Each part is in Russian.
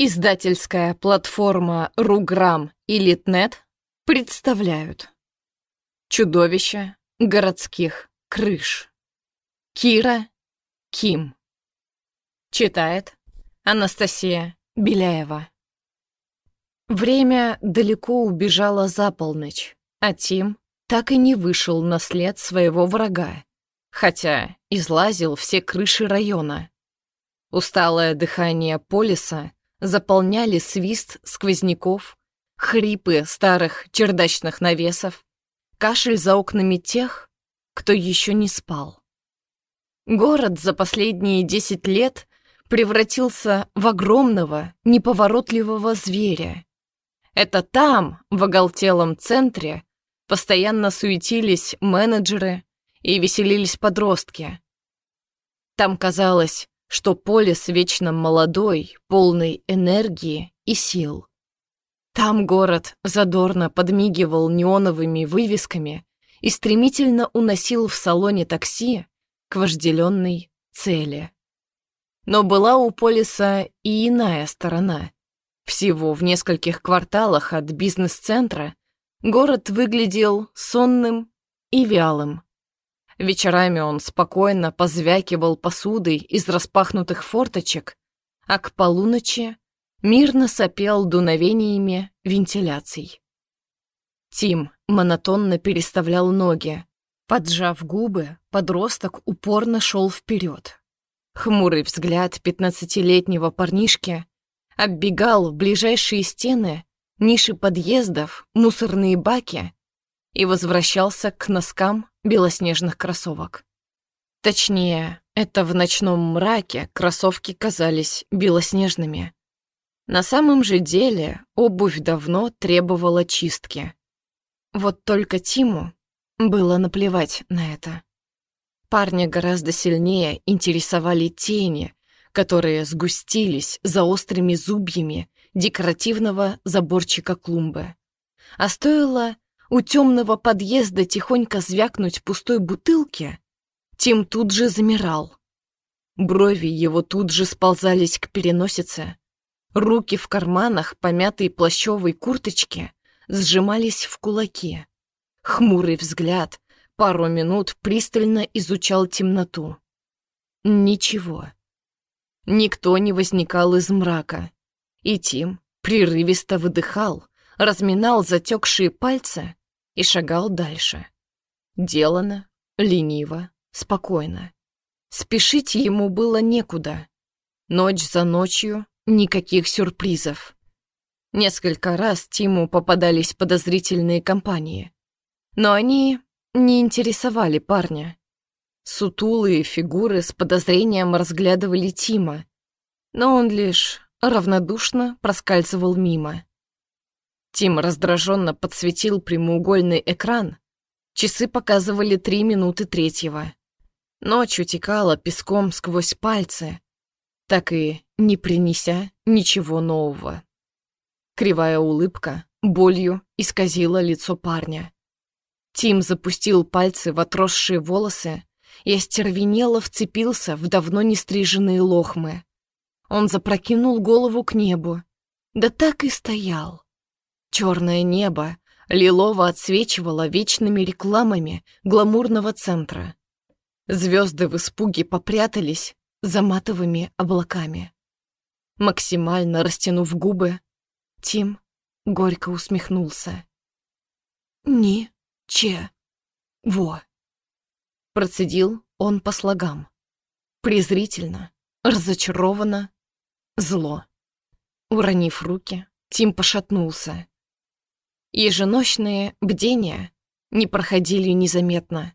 Издательская платформа Руграм и Литнет представляют Чудовище городских крыш. Кира Ким. Читает Анастасия Беляева. Время далеко убежало за полночь, а Тим так и не вышел на след своего врага, хотя излазил все крыши района. Усталое дыхание полиса заполняли свист сквозняков, хрипы старых чердачных навесов, кашель за окнами тех, кто еще не спал. Город за последние десять лет превратился в огромного, неповоротливого зверя. Это там, в оголтелом центре, постоянно суетились менеджеры и веселились подростки. Там казалось, что Полис вечно молодой, полный энергии и сил. Там город задорно подмигивал неоновыми вывесками и стремительно уносил в салоне такси к вожделенной цели. Но была у Полиса и иная сторона. Всего в нескольких кварталах от бизнес-центра город выглядел сонным и вялым. Вечерами он спокойно позвякивал посудой из распахнутых форточек, а к полуночи мирно сопел дуновениями вентиляций. Тим монотонно переставлял ноги. Поджав губы, подросток упорно шел вперед. Хмурый взгляд пятнадцатилетнего парнишки оббегал ближайшие стены, ниши подъездов, мусорные баки и возвращался к носкам белоснежных кроссовок. Точнее, это в ночном мраке кроссовки казались белоснежными. На самом же деле обувь давно требовала чистки. Вот только Тиму было наплевать на это. Парня гораздо сильнее интересовали тени, которые сгустились за острыми зубьями декоративного заборчика клумбы. А стоило у темного подъезда тихонько звякнуть пустой бутылки, Тим тут же замирал. Брови его тут же сползались к переносице. Руки в карманах помятой плащевой курточки сжимались в кулаки. Хмурый взгляд пару минут пристально изучал темноту. Ничего. Никто не возникал из мрака. И Тим прерывисто выдыхал, разминал затекшие пальцы и шагал дальше. Делано, лениво, спокойно. Спешить ему было некуда. Ночь за ночью никаких сюрпризов. Несколько раз Тиму попадались подозрительные компании. Но они не интересовали парня. Сутулые фигуры с подозрением разглядывали Тима, но он лишь равнодушно проскальзывал мимо. Тим раздраженно подсветил прямоугольный экран. Часы показывали три минуты третьего. Ночь утекала песком сквозь пальцы, так и не принеся ничего нового. Кривая улыбка болью исказила лицо парня. Тим запустил пальцы в отросшие волосы и остервенело вцепился в давно не стриженные лохмы. Он запрокинул голову к небу, да так и стоял, Черное небо лилово отсвечивало вечными рекламами гламурного центра. Звезды в испуге попрятались за матовыми облаками. Максимально растянув губы, Тим горько усмехнулся. «Ни-че-во», процедил он по слогам. Презрительно, разочарованно, зло. Уронив руки, Тим пошатнулся. Еженочные бдения не проходили незаметно.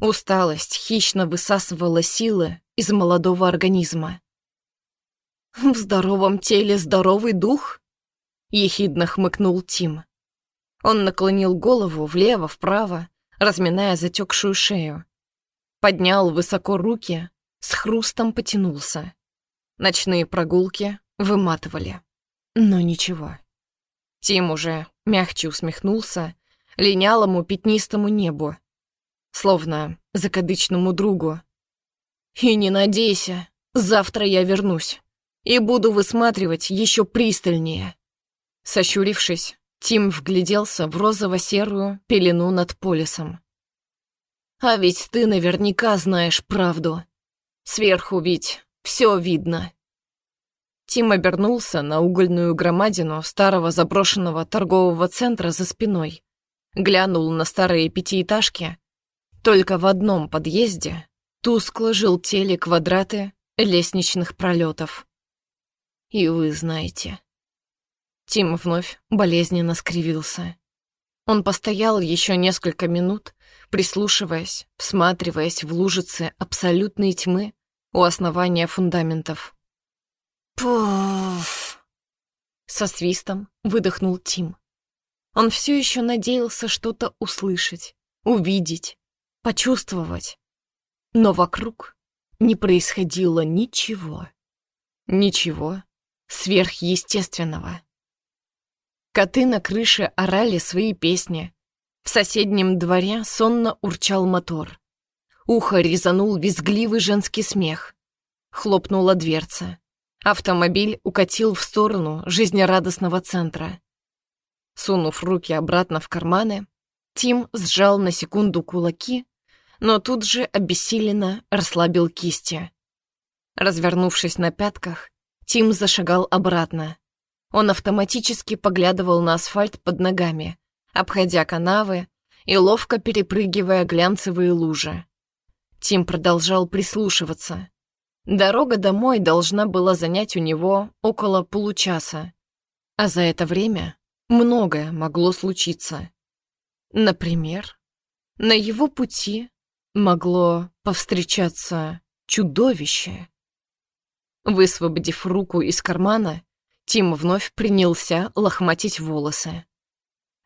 Усталость хищно высасывала силы из молодого организма. «В здоровом теле здоровый дух?» — ехидно хмыкнул Тим. Он наклонил голову влево-вправо, разминая затекшую шею. Поднял высоко руки, с хрустом потянулся. Ночные прогулки выматывали. Но ничего. Тим уже мягче усмехнулся линялому пятнистому небу, словно закадычному другу. «И не надейся, завтра я вернусь. и буду высматривать еще пристальнее. Сощурившись, Тим вгляделся в розово-серую пелену над полисом. А ведь ты наверняка знаешь правду. Сверху ведь все видно. Тим обернулся на угольную громадину старого заброшенного торгового центра за спиной. Глянул на старые пятиэтажки. Только в одном подъезде тускло желтели квадраты лестничных пролетов. И вы знаете. Тим вновь болезненно скривился. Он постоял еще несколько минут, прислушиваясь, всматриваясь в лужицы абсолютной тьмы у основания фундаментов. Пуф! Со свистом выдохнул Тим. Он все еще надеялся что-то услышать, увидеть, почувствовать. Но вокруг не происходило ничего. Ничего сверхъестественного. Коты на крыше орали свои песни. В соседнем дворе сонно урчал мотор. Ухо резанул визгливый женский смех. Хлопнула дверца. Автомобиль укатил в сторону жизнерадостного центра. Сунув руки обратно в карманы, Тим сжал на секунду кулаки, но тут же обессиленно расслабил кисти. Развернувшись на пятках, Тим зашагал обратно. Он автоматически поглядывал на асфальт под ногами, обходя канавы и ловко перепрыгивая глянцевые лужи. Тим продолжал прислушиваться, Дорога домой должна была занять у него около получаса, а за это время многое могло случиться. Например, на его пути могло повстречаться чудовище. Высвободив руку из кармана, Тим вновь принялся лохматить волосы.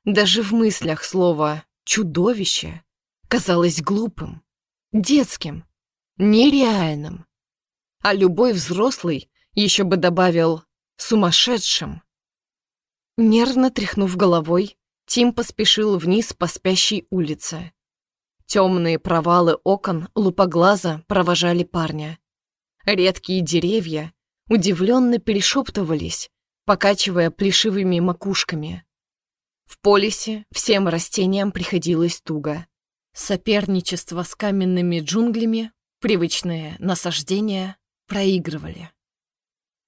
Даже в мыслях слово «чудовище» казалось глупым, детским, нереальным а любой взрослый еще бы добавил «сумасшедшим». Нервно тряхнув головой, Тим поспешил вниз по спящей улице. Темные провалы окон лупоглаза провожали парня. Редкие деревья удивленно перешептывались, покачивая плешивыми макушками. В полисе всем растениям приходилось туго. Соперничество с каменными джунглями, привычное насаждение, проигрывали.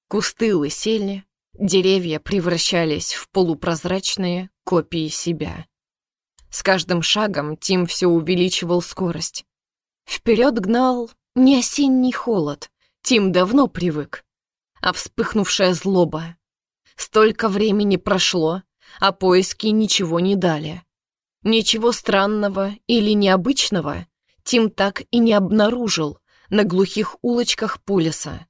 Кусты лысели, деревья превращались в полупрозрачные копии себя. С каждым шагом Тим все увеличивал скорость. Вперед гнал не осенний холод, Тим давно привык, а вспыхнувшая злоба. Столько времени прошло, а поиски ничего не дали. Ничего странного или необычного Тим так и не обнаружил, на глухих улочках Пулиса.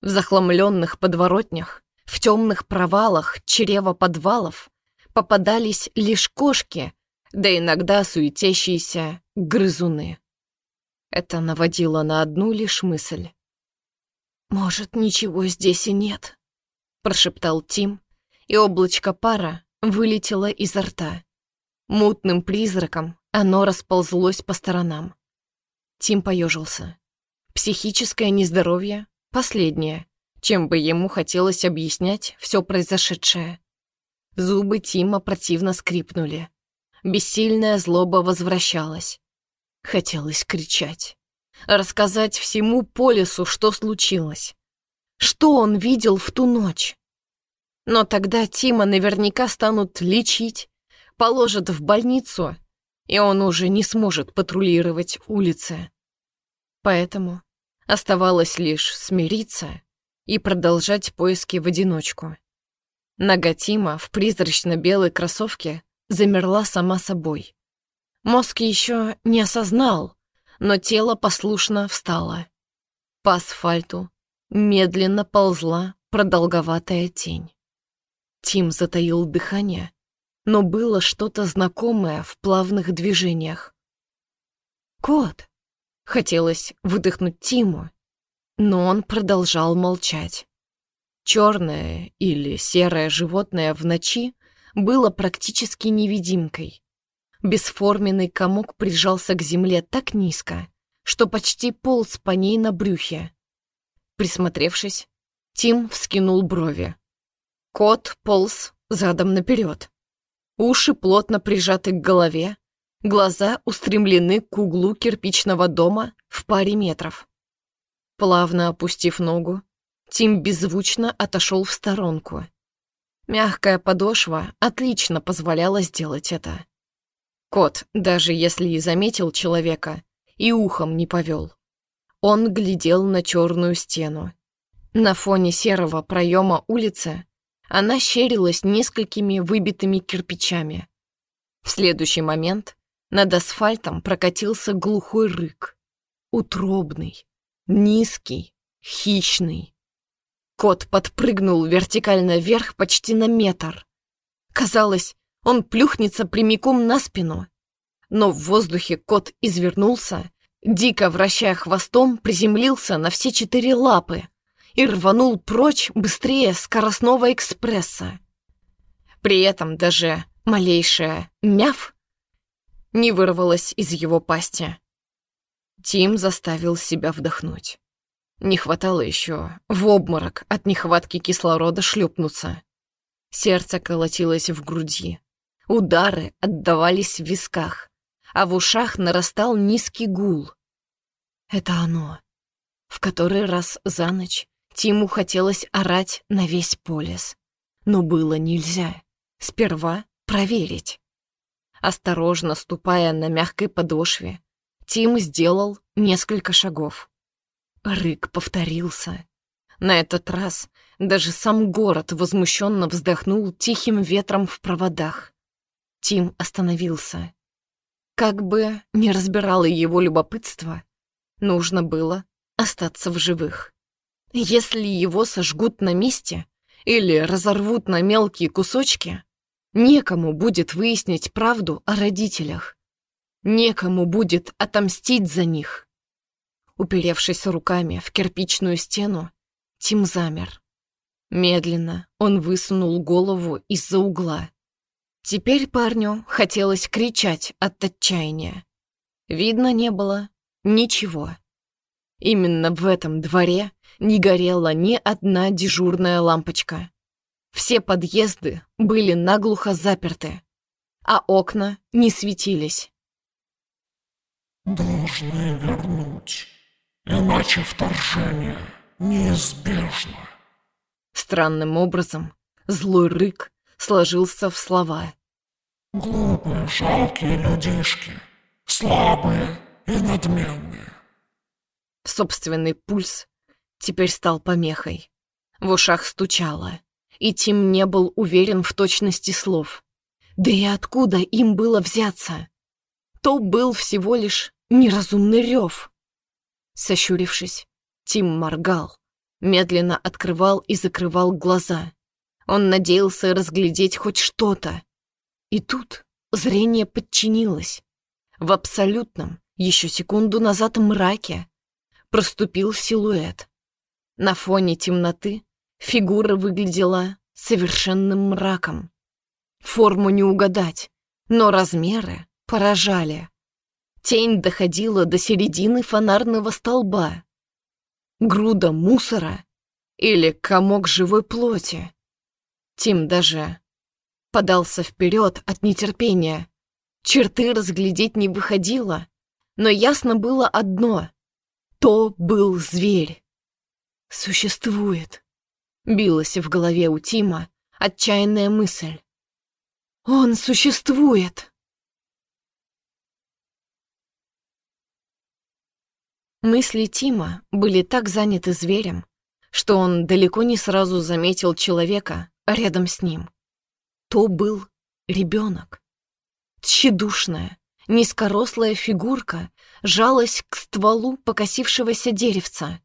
В захламленных подворотнях, в темных провалах чрева подвалов попадались лишь кошки, да иногда суетящиеся грызуны. Это наводило на одну лишь мысль. «Может, ничего здесь и нет», — прошептал Тим, и облачко пара вылетело изо рта. Мутным призраком оно расползлось по сторонам. Тим поежился. Психическое нездоровье — последнее, чем бы ему хотелось объяснять все произошедшее. Зубы Тима противно скрипнули. Бессильная злоба возвращалась. Хотелось кричать. Рассказать всему Полису, что случилось. Что он видел в ту ночь. Но тогда Тима наверняка станут лечить, положат в больницу, и он уже не сможет патрулировать улицы. Поэтому оставалось лишь смириться и продолжать поиски в одиночку. Нога Тима в призрачно-белой кроссовке замерла сама собой. Мозг еще не осознал, но тело послушно встало. По асфальту медленно ползла продолговатая тень. Тим затаил дыхание, но было что-то знакомое в плавных движениях. «Кот!» — хотелось выдохнуть Тиму, но он продолжал молчать. Черное или серое животное в ночи было практически невидимкой. Бесформенный комок прижался к земле так низко, что почти полз по ней на брюхе. Присмотревшись, Тим вскинул брови. Кот полз задом наперед. Уши плотно прижаты к голове, глаза устремлены к углу кирпичного дома в паре метров. Плавно опустив ногу, Тим беззвучно отошел в сторонку. Мягкая подошва отлично позволяла сделать это. Кот, даже если и заметил человека, и ухом не повел. Он глядел на черную стену. На фоне серого проема улицы она щерилась несколькими выбитыми кирпичами. В следующий момент над асфальтом прокатился глухой рык. Утробный, низкий, хищный. Кот подпрыгнул вертикально вверх почти на метр. Казалось, он плюхнется прямиком на спину. Но в воздухе кот извернулся, дико вращая хвостом, приземлился на все четыре лапы и рванул прочь быстрее скоростного экспресса. При этом даже малейшая «мяв» не вырвалась из его пасти. Тим заставил себя вдохнуть. Не хватало еще в обморок от нехватки кислорода шлепнуться. Сердце колотилось в груди. Удары отдавались в висках, а в ушах нарастал низкий гул. Это оно. В который раз за ночь Тиму хотелось орать на весь полис. Но было нельзя. Сперва проверить. Осторожно ступая на мягкой подошве, Тим сделал несколько шагов. Рык повторился. На этот раз даже сам город возмущенно вздохнул тихим ветром в проводах. Тим остановился. Как бы не разбирало его любопытство, нужно было остаться в живых. Если его сожгут на месте или разорвут на мелкие кусочки, некому будет выяснить правду о родителях. Некому будет отомстить за них. Уперевшись руками в кирпичную стену, Тим замер. Медленно он высунул голову из-за угла. Теперь парню хотелось кричать от отчаяния. Видно не было ничего. Именно в этом дворе не горела ни одна дежурная лампочка. Все подъезды были наглухо заперты, а окна не светились. «Должны вернуть», Иначе вторжение неизбежно. Странным образом злой рык сложился в слова. Глупые, жалкие людишки, слабые и надменные. Собственный пульс теперь стал помехой. В ушах стучало, и Тим не был уверен в точности слов. Да и откуда им было взяться? То был всего лишь неразумный рев. Сощурившись, Тим моргал, медленно открывал и закрывал глаза. Он надеялся разглядеть хоть что-то. И тут зрение подчинилось. В абсолютном, еще секунду назад мраке, проступил силуэт. На фоне темноты фигура выглядела совершенным мраком. Форму не угадать, но размеры поражали. Тень доходила до середины фонарного столба. Груда мусора или комок живой плоти. Тим даже подался вперед от нетерпения. Черты разглядеть не выходило, но ясно было одно — то был зверь. «Существует», — билась в голове у Тима отчаянная мысль. «Он существует!» Мысли Тима были так заняты зверем, что он далеко не сразу заметил человека рядом с ним. То был ребенок. Тщедушная, низкорослая фигурка жалась к стволу покосившегося деревца.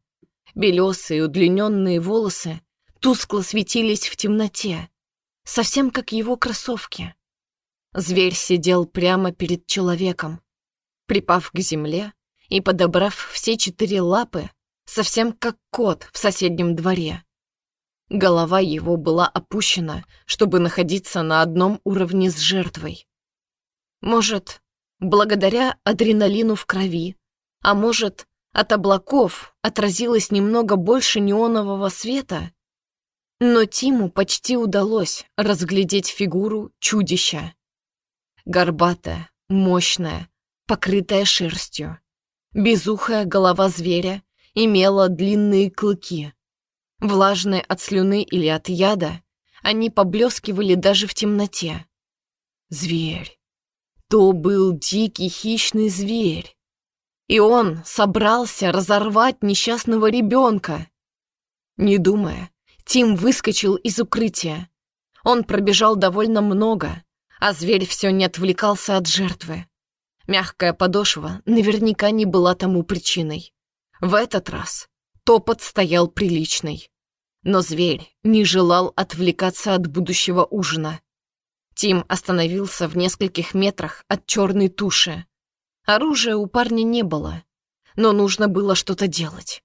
Белесые удлиненные волосы тускло светились в темноте, совсем как его кроссовки. Зверь сидел прямо перед человеком. Припав к земле, и, подобрав все четыре лапы, совсем как кот в соседнем дворе. Голова его была опущена, чтобы находиться на одном уровне с жертвой. Может, благодаря адреналину в крови, а может, от облаков отразилось немного больше неонового света, но Тиму почти удалось разглядеть фигуру чудища. Горбатая, мощная, покрытая шерстью. Безухая голова зверя имела длинные клыки. Влажные от слюны или от яда, они поблескивали даже в темноте. Зверь. То был дикий хищный зверь. И он собрался разорвать несчастного ребенка. Не думая, Тим выскочил из укрытия. Он пробежал довольно много, а зверь все не отвлекался от жертвы. Мягкая подошва наверняка не была тому причиной. В этот раз топот стоял приличный. Но зверь не желал отвлекаться от будущего ужина. Тим остановился в нескольких метрах от черной туши. Оружия у парня не было, но нужно было что-то делать.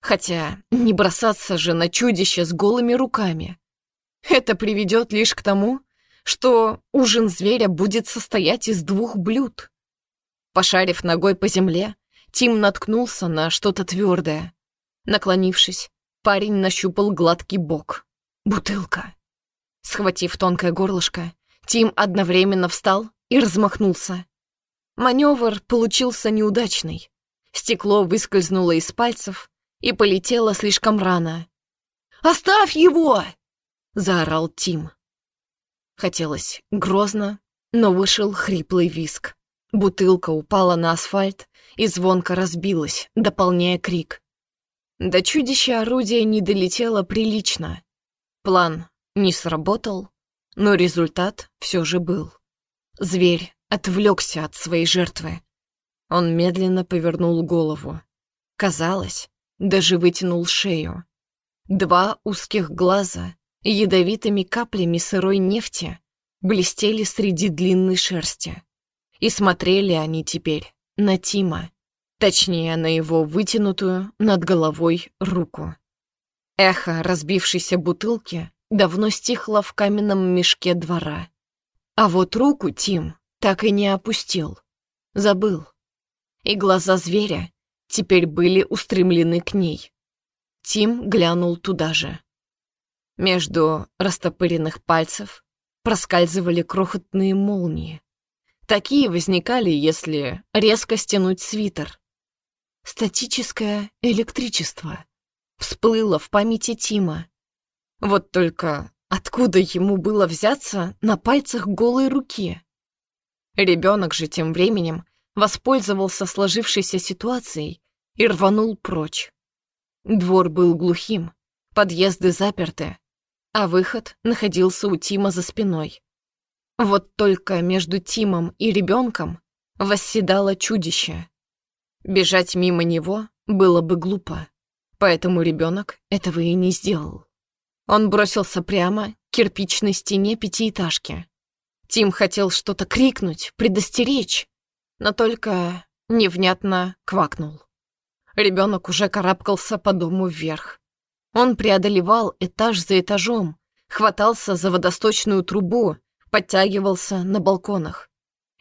Хотя не бросаться же на чудище с голыми руками. Это приведет лишь к тому, что ужин зверя будет состоять из двух блюд. Пошарив ногой по земле, Тим наткнулся на что-то твердое. Наклонившись, парень нащупал гладкий бок. Бутылка. Схватив тонкое горлышко, Тим одновременно встал и размахнулся. Маневр получился неудачный. Стекло выскользнуло из пальцев и полетело слишком рано. «Оставь его!» — заорал Тим. Хотелось грозно, но вышел хриплый виск. Бутылка упала на асфальт и звонко разбилась, дополняя крик. До чудища орудие не долетело прилично. План не сработал, но результат все же был. Зверь отвлекся от своей жертвы. Он медленно повернул голову. Казалось, даже вытянул шею. Два узких глаза ядовитыми каплями сырой нефти блестели среди длинной шерсти. И смотрели они теперь на Тима, точнее, на его вытянутую над головой руку. Эхо разбившейся бутылки давно стихло в каменном мешке двора. А вот руку Тим так и не опустил. Забыл. И глаза зверя теперь были устремлены к ней. Тим глянул туда же. Между растопыренных пальцев проскальзывали крохотные молнии. Такие возникали, если резко стянуть свитер. Статическое электричество всплыло в памяти Тима. Вот только откуда ему было взяться на пальцах голой руки? Ребенок же тем временем воспользовался сложившейся ситуацией и рванул прочь. Двор был глухим, подъезды заперты, а выход находился у Тима за спиной. Вот только между Тимом и ребенком восседало чудище. Бежать мимо него было бы глупо, поэтому ребенок этого и не сделал. Он бросился прямо к кирпичной стене пятиэтажки. Тим хотел что-то крикнуть, предостеречь, но только невнятно квакнул. Ребенок уже карабкался по дому вверх. Он преодолевал этаж за этажом, хватался за водосточную трубу, подтягивался на балконах.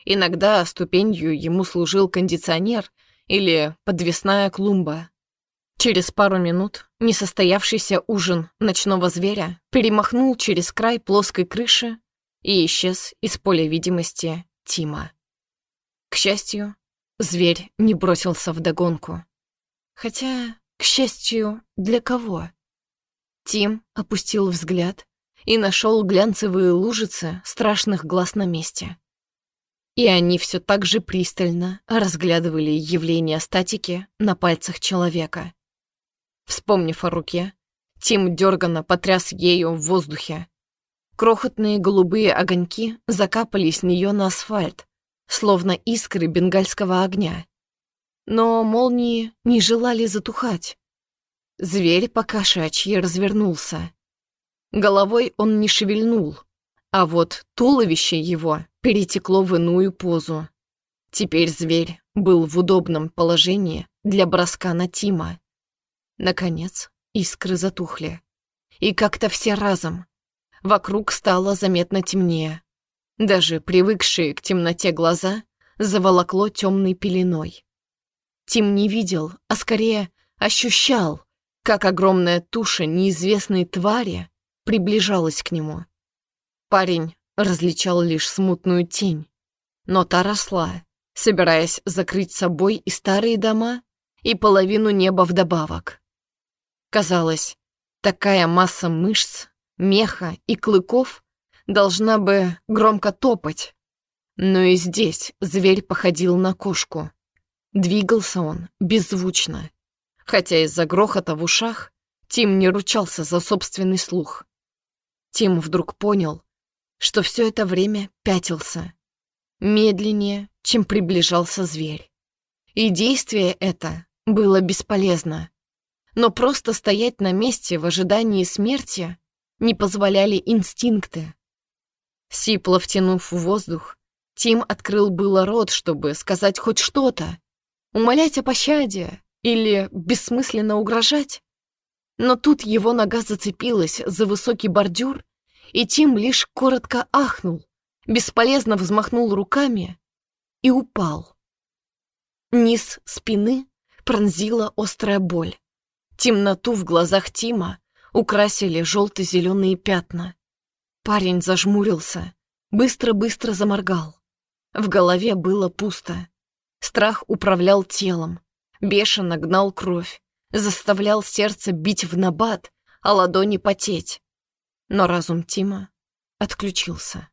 Иногда ступенью ему служил кондиционер или подвесная клумба. Через пару минут несостоявшийся ужин ночного зверя перемахнул через край плоской крыши и исчез из поля видимости Тима. К счастью, зверь не бросился в догонку. Хотя, к счастью, для кого? Тим опустил взгляд и нашел глянцевые лужицы страшных глаз на месте. И они все так же пристально разглядывали явление статики на пальцах человека. Вспомнив о руке, Тим дерганно потряс ею в воздухе. Крохотные голубые огоньки закапали с нее на асфальт, словно искры бенгальского огня. Но молнии не желали затухать. Зверь покошачьи развернулся. Головой он не шевельнул, а вот туловище его перетекло в иную позу. Теперь зверь был в удобном положении для броска на Тима. Наконец, искры затухли. И как-то все разом. Вокруг стало заметно темнее. Даже привыкшие к темноте глаза заволокло темной пеленой. Тим не видел, а скорее ощущал, как огромная туша неизвестной твари приближалась к нему. Парень различал лишь смутную тень, но та росла, собираясь закрыть собой и старые дома, и половину неба вдобавок. Казалось, такая масса мышц, меха и клыков должна бы громко топать, но и здесь зверь походил на кошку. Двигался он беззвучно, хотя из-за грохота в ушах Тим не ручался за собственный слух. Тим вдруг понял, что все это время пятился, медленнее, чем приближался зверь. И действие это было бесполезно. Но просто стоять на месте в ожидании смерти не позволяли инстинкты. Сипло втянув в воздух, Тим открыл было рот, чтобы сказать хоть что-то, умолять о пощаде или бессмысленно угрожать. Но тут его нога зацепилась за высокий бордюр, и Тим лишь коротко ахнул, бесполезно взмахнул руками и упал. Низ спины пронзила острая боль. Темноту в глазах Тима украсили желто-зеленые пятна. Парень зажмурился, быстро-быстро заморгал. В голове было пусто. Страх управлял телом, бешено гнал кровь, заставлял сердце бить в набат, а ладони потеть. Но разум Тима отключился.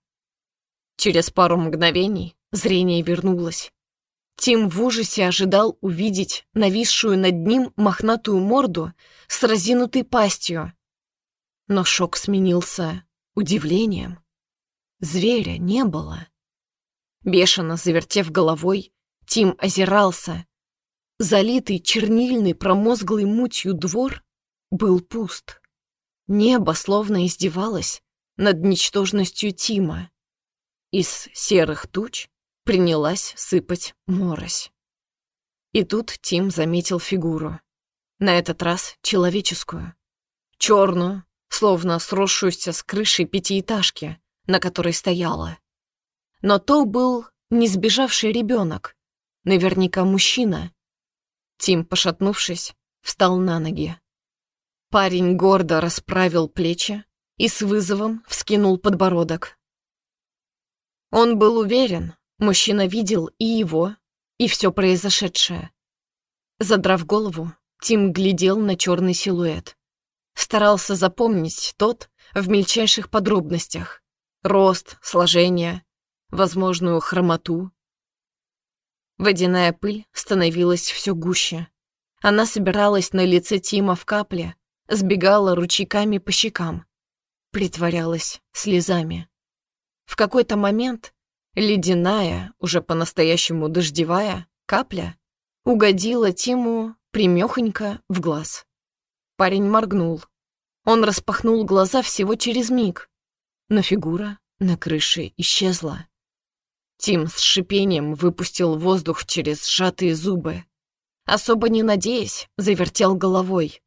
Через пару мгновений зрение вернулось. Тим в ужасе ожидал увидеть нависшую над ним мохнатую морду с разинутой пастью. Но шок сменился удивлением. Зверя не было. Бешено завертев головой, Тим озирался. Залитый чернильной промозглой мутью двор был пуст. Небо словно издевалось над ничтожностью Тима. Из серых туч принялась сыпать морось. И тут Тим заметил фигуру. На этот раз человеческую. Черную, словно сросшуюся с крышей пятиэтажки, на которой стояла. Но то был не сбежавший ребенок, наверняка мужчина. Тим, пошатнувшись, встал на ноги. Парень гордо расправил плечи и с вызовом вскинул подбородок. Он был уверен, мужчина видел и его, и все произошедшее. Задрав голову, Тим глядел на черный силуэт. Старался запомнить тот в мельчайших подробностях. Рост, сложение, возможную хромоту. Водяная пыль становилась все гуще. Она собиралась на лице Тима в капле, сбегала ручейками по щекам, притворялась слезами. В какой-то момент ледяная, уже по-настоящему дождевая, капля угодила Тиму примёхонько в глаз. Парень моргнул. Он распахнул глаза всего через миг, но фигура на крыше исчезла. Тим с шипением выпустил воздух через сжатые зубы. Особо не надеясь, завертел головой.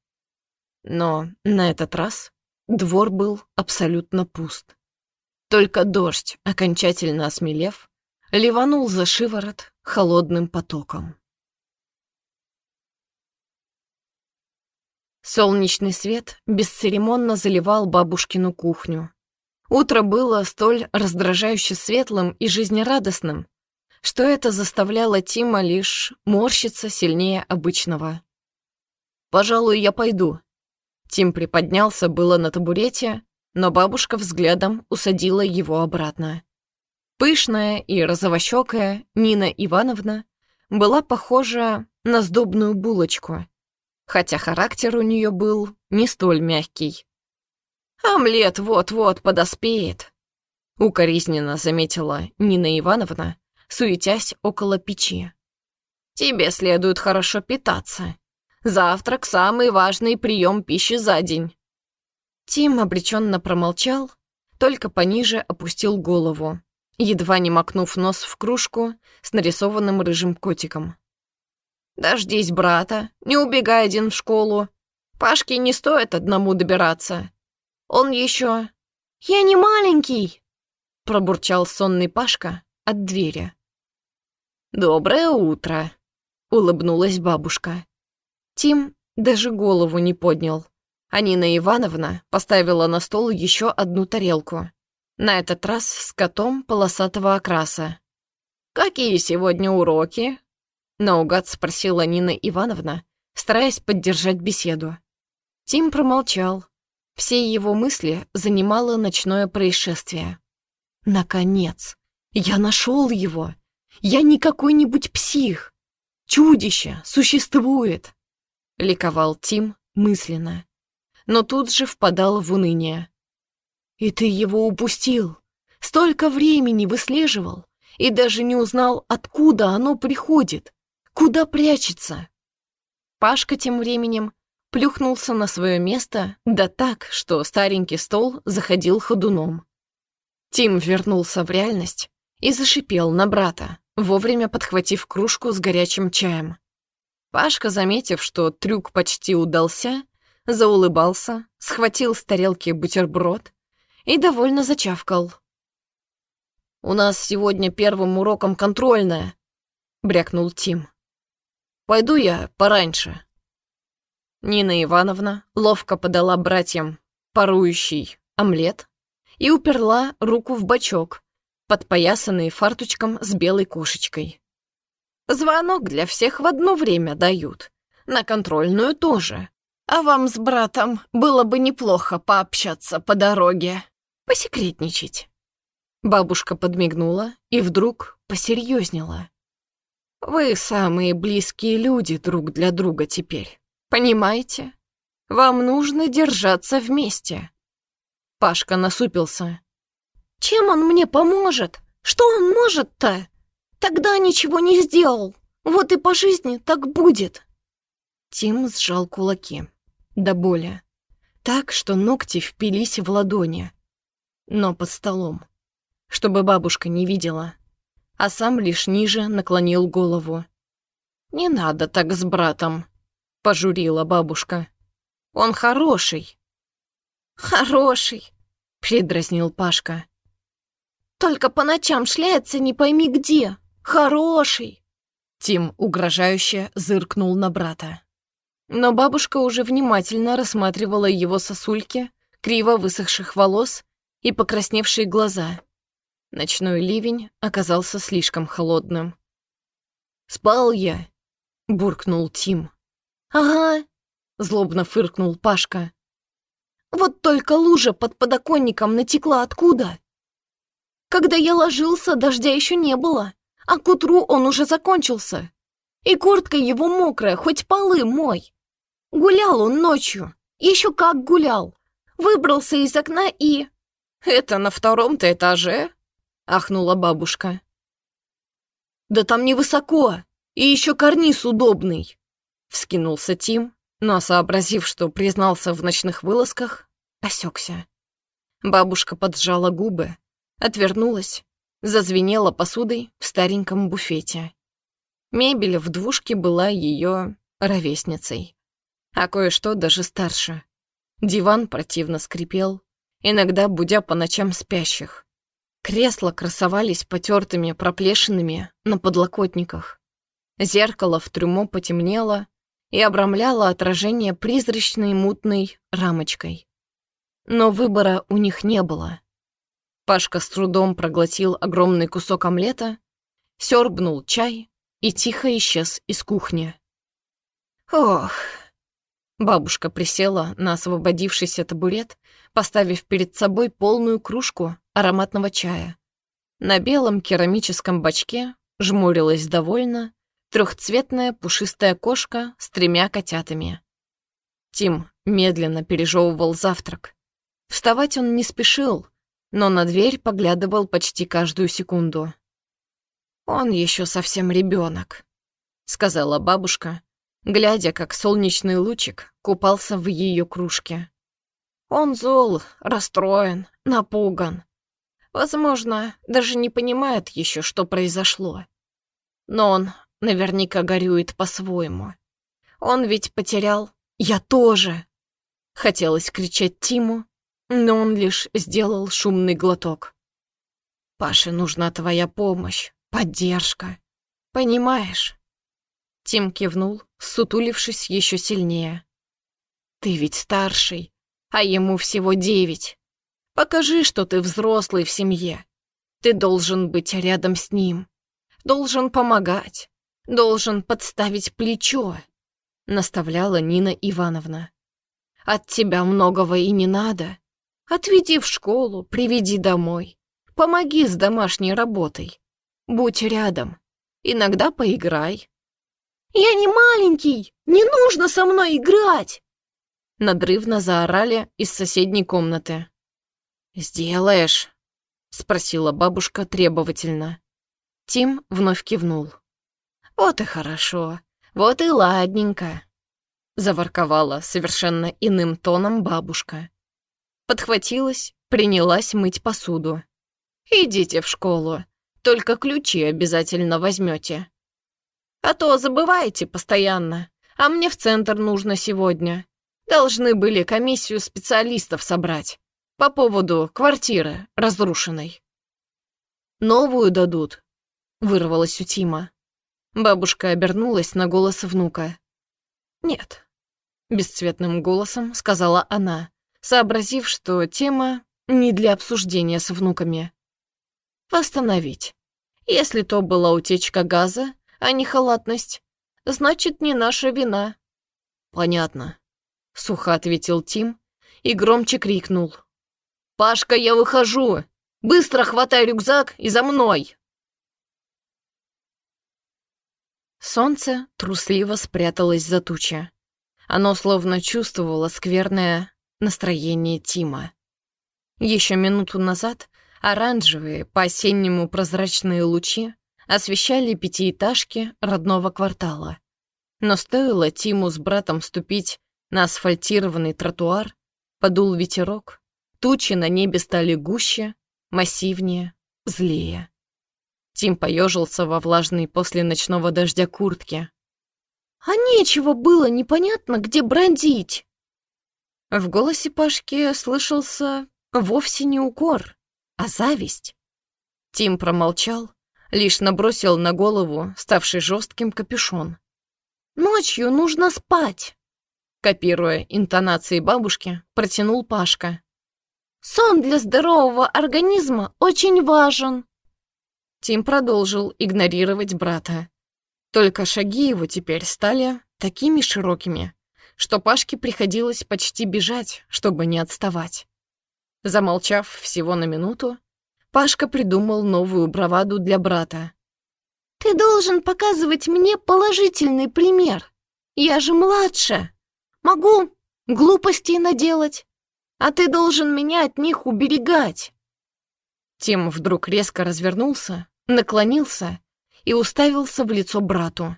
Но на этот раз двор был абсолютно пуст. Только дождь, окончательно осмелев, ливанул за шиворот холодным потоком. Солнечный свет бесцеремонно заливал бабушкину кухню. Утро было столь раздражающе светлым и жизнерадостным, что это заставляло Тима лишь морщиться сильнее обычного. «Пожалуй, я пойду». Тим приподнялся было на табурете, но бабушка взглядом усадила его обратно. Пышная и розовощекая Нина Ивановна была похожа на сдобную булочку, хотя характер у нее был не столь мягкий. «Омлет вот-вот подоспеет», — укоризненно заметила Нина Ивановна, суетясь около печи. «Тебе следует хорошо питаться. Завтрак — самый важный прием пищи за день». Тим обреченно промолчал, только пониже опустил голову, едва не макнув нос в кружку с нарисованным рыжим котиком. «Дождись брата, не убегай один в школу. Пашке не стоит одному добираться. Он еще... «Я не маленький!» — пробурчал сонный Пашка от двери. «Доброе утро!» — улыбнулась бабушка. Тим даже голову не поднял. А Ивановна поставила на стол еще одну тарелку. На этот раз с котом полосатого окраса. «Какие сегодня уроки?» Наугад спросила Нина Ивановна, стараясь поддержать беседу. Тим промолчал. Все его мысли занимало ночное происшествие. «Наконец! Я нашел его! Я не какой-нибудь псих! Чудище существует!» Ликовал Тим мысленно. Но тут же впадал в уныние. «И ты его упустил! Столько времени выслеживал и даже не узнал, откуда оно приходит, куда прячется!» Пашка тем временем плюхнулся на свое место, да так, что старенький стол заходил ходуном. Тим вернулся в реальность и зашипел на брата, вовремя подхватив кружку с горячим чаем. Пашка, заметив, что трюк почти удался, заулыбался, схватил с тарелки бутерброд и довольно зачавкал. «У нас сегодня первым уроком контрольная», — брякнул Тим. «Пойду я пораньше». Нина Ивановна ловко подала братьям парующий омлет и уперла руку в бочок, подпоясанный фартучком с белой кошечкой. «Звонок для всех в одно время дают, на контрольную тоже. А вам с братом было бы неплохо пообщаться по дороге, посекретничать». Бабушка подмигнула и вдруг посерьезнела. «Вы самые близкие люди друг для друга теперь. Понимаете? Вам нужно держаться вместе. Пашка насупился. Чем он мне поможет? Что он может-то? Тогда ничего не сделал. Вот и по жизни так будет. Тим сжал кулаки. До боли. Так, что ногти впились в ладони. Но под столом. Чтобы бабушка не видела. А сам лишь ниже наклонил голову. «Не надо так с братом. — пожурила бабушка. «Он хороший». «Хороший», — предразнил Пашка. «Только по ночам шляется не пойми где. Хороший». Тим угрожающе зыркнул на брата. Но бабушка уже внимательно рассматривала его сосульки, криво высохших волос и покрасневшие глаза. Ночной ливень оказался слишком холодным. «Спал я», — буркнул Тим. «Ага», — злобно фыркнул Пашка. «Вот только лужа под подоконником натекла откуда? Когда я ложился, дождя еще не было, а к утру он уже закончился. И куртка его мокрая, хоть полы мой. Гулял он ночью, еще как гулял. Выбрался из окна и...» «Это на втором-то этаже?» — ахнула бабушка. «Да там невысоко, и еще карниз удобный». Вскинулся Тим, но, сообразив, что признался в ночных вылазках, осекся. Бабушка поджала губы, отвернулась, зазвенела посудой в стареньком буфете. Мебель в двушке была ее ровесницей, а кое-что даже старше. Диван противно скрипел, иногда будя по ночам спящих. Кресла красовались потертыми проплешинами на подлокотниках. Зеркало в трюмо потемнело, и обрамляла отражение призрачной мутной рамочкой. Но выбора у них не было. Пашка с трудом проглотил огромный кусок омлета, сёрбнул чай и тихо исчез из кухни. Ох! Бабушка присела на освободившийся табурет, поставив перед собой полную кружку ароматного чая. На белом керамическом бачке жмурилась довольно трехцветная пушистая кошка с тремя котятами. Тим медленно пережевывал завтрак. Вставать он не спешил, но на дверь поглядывал почти каждую секунду. «Он еще совсем ребенок», — сказала бабушка, глядя, как солнечный лучик купался в ее кружке. «Он зол, расстроен, напуган. Возможно, даже не понимает еще, что произошло. Но он наверняка горюет по-своему. Он ведь потерял... Я тоже! Хотелось кричать Тиму, но он лишь сделал шумный глоток. «Паше нужна твоя помощь, поддержка. Понимаешь?» Тим кивнул, сутулившись еще сильнее. Ты ведь старший, а ему всего девять. Покажи, что ты взрослый в семье. Ты должен быть рядом с ним. Должен помогать. Должен подставить плечо», — наставляла Нина Ивановна. «От тебя многого и не надо. Отведи в школу, приведи домой. Помоги с домашней работой. Будь рядом. Иногда поиграй». «Я не маленький! Не нужно со мной играть!» Надрывно заорали из соседней комнаты. «Сделаешь?» — спросила бабушка требовательно. Тим вновь кивнул. «Вот и хорошо, вот и ладненько», — заворковала совершенно иным тоном бабушка. Подхватилась, принялась мыть посуду. «Идите в школу, только ключи обязательно возьмете. А то забываете постоянно, а мне в центр нужно сегодня. Должны были комиссию специалистов собрать по поводу квартиры разрушенной. «Новую дадут», — вырвалась у Тима. Бабушка обернулась на голос внука. «Нет», — бесцветным голосом сказала она, сообразив, что тема не для обсуждения с внуками. «Восстановить. Если то была утечка газа, а не халатность, значит, не наша вина». «Понятно», — сухо ответил Тим и громче крикнул. «Пашка, я выхожу! Быстро хватай рюкзак и за мной!» Солнце трусливо спряталось за тучи. Оно словно чувствовало скверное настроение Тима. Еще минуту назад оранжевые, по-осеннему прозрачные лучи освещали пятиэтажки родного квартала. Но стоило Тиму с братом ступить на асфальтированный тротуар, подул ветерок, Тучи на небе стали гуще, массивнее, злее. Тим поежился во влажной после ночного дождя куртке. «А нечего было непонятно, где бродить!» В голосе Пашки слышался вовсе не укор, а зависть. Тим промолчал, лишь набросил на голову ставший жестким капюшон. «Ночью нужно спать!» Копируя интонации бабушки, протянул Пашка. Сон для здорового организма очень важен. Тим продолжил игнорировать брата. Только шаги его теперь стали такими широкими, что Пашке приходилось почти бежать, чтобы не отставать. Замолчав всего на минуту, Пашка придумал новую браваду для брата. «Ты должен показывать мне положительный пример. Я же младше. Могу глупостей наделать а ты должен меня от них уберегать!» Тим вдруг резко развернулся, наклонился и уставился в лицо брату.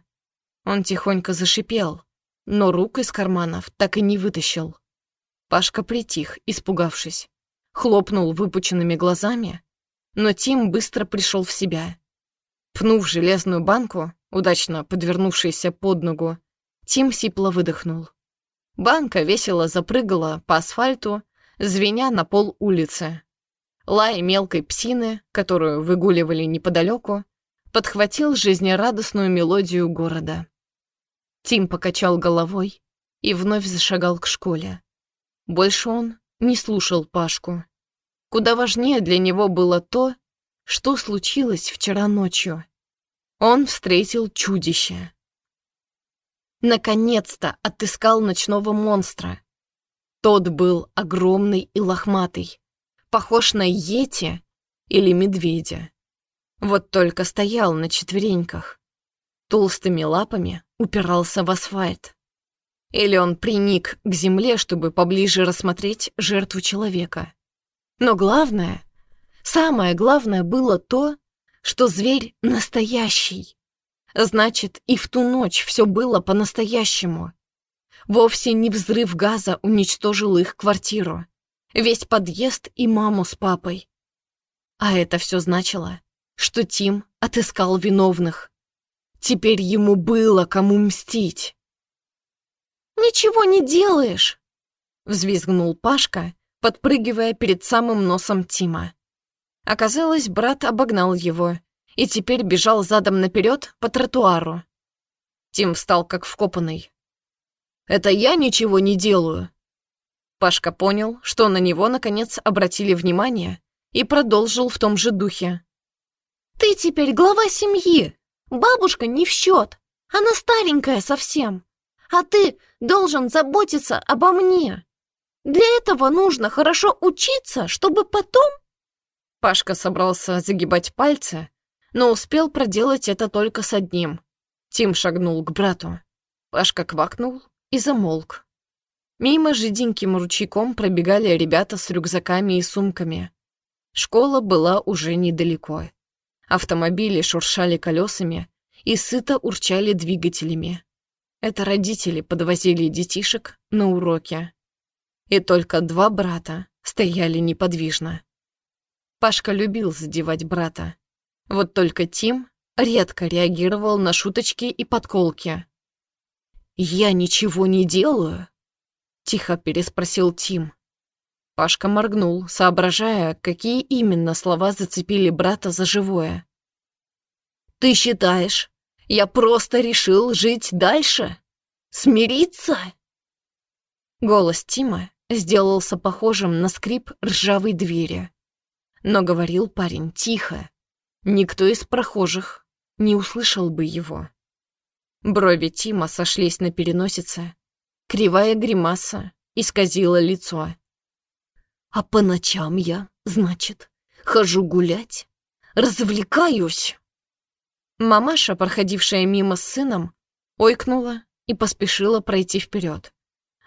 Он тихонько зашипел, но рук из карманов так и не вытащил. Пашка притих, испугавшись, хлопнул выпученными глазами, но Тим быстро пришел в себя. Пнув железную банку, удачно подвернувшуюся под ногу, Тим сипло выдохнул. Банка весело запрыгала по асфальту, звеня на пол улицы. Лай мелкой псины, которую выгуливали неподалеку, подхватил жизнерадостную мелодию города. Тим покачал головой и вновь зашагал к школе. Больше он не слушал Пашку. Куда важнее для него было то, что случилось вчера ночью. Он встретил чудище. Наконец-то отыскал ночного монстра, тот был огромный и лохматый, похож на йети или медведя. Вот только стоял на четвереньках. Толстыми лапами упирался в асфальт. Или он приник к земле, чтобы поближе рассмотреть жертву человека. Но главное, самое главное было то, что зверь настоящий. Значит, и в ту ночь все было по-настоящему. Вовсе не взрыв газа уничтожил их квартиру, весь подъезд и маму с папой. А это все значило, что Тим отыскал виновных. Теперь ему было кому мстить. «Ничего не делаешь!» — взвизгнул Пашка, подпрыгивая перед самым носом Тима. Оказалось, брат обогнал его и теперь бежал задом наперед по тротуару. Тим встал как вкопанный. Это я ничего не делаю. Пашка понял, что на него, наконец, обратили внимание и продолжил в том же духе. «Ты теперь глава семьи. Бабушка не в счет. Она старенькая совсем. А ты должен заботиться обо мне. Для этого нужно хорошо учиться, чтобы потом...» Пашка собрался загибать пальцы, но успел проделать это только с одним. Тим шагнул к брату. Пашка квакнул и замолк. Мимо жиденьким ручейком пробегали ребята с рюкзаками и сумками. Школа была уже недалеко. Автомобили шуршали колесами и сыто урчали двигателями. Это родители подвозили детишек на уроки. И только два брата стояли неподвижно. Пашка любил задевать брата. Вот только Тим редко реагировал на шуточки и подколки. «Я ничего не делаю?» — тихо переспросил Тим. Пашка моргнул, соображая, какие именно слова зацепили брата за живое. «Ты считаешь, я просто решил жить дальше? Смириться?» Голос Тима сделался похожим на скрип ржавой двери. Но говорил парень тихо. Никто из прохожих не услышал бы его. Брови Тима сошлись на переносице. Кривая гримаса исказила лицо. «А по ночам я, значит, хожу гулять, развлекаюсь!» Мамаша, проходившая мимо с сыном, ойкнула и поспешила пройти вперед.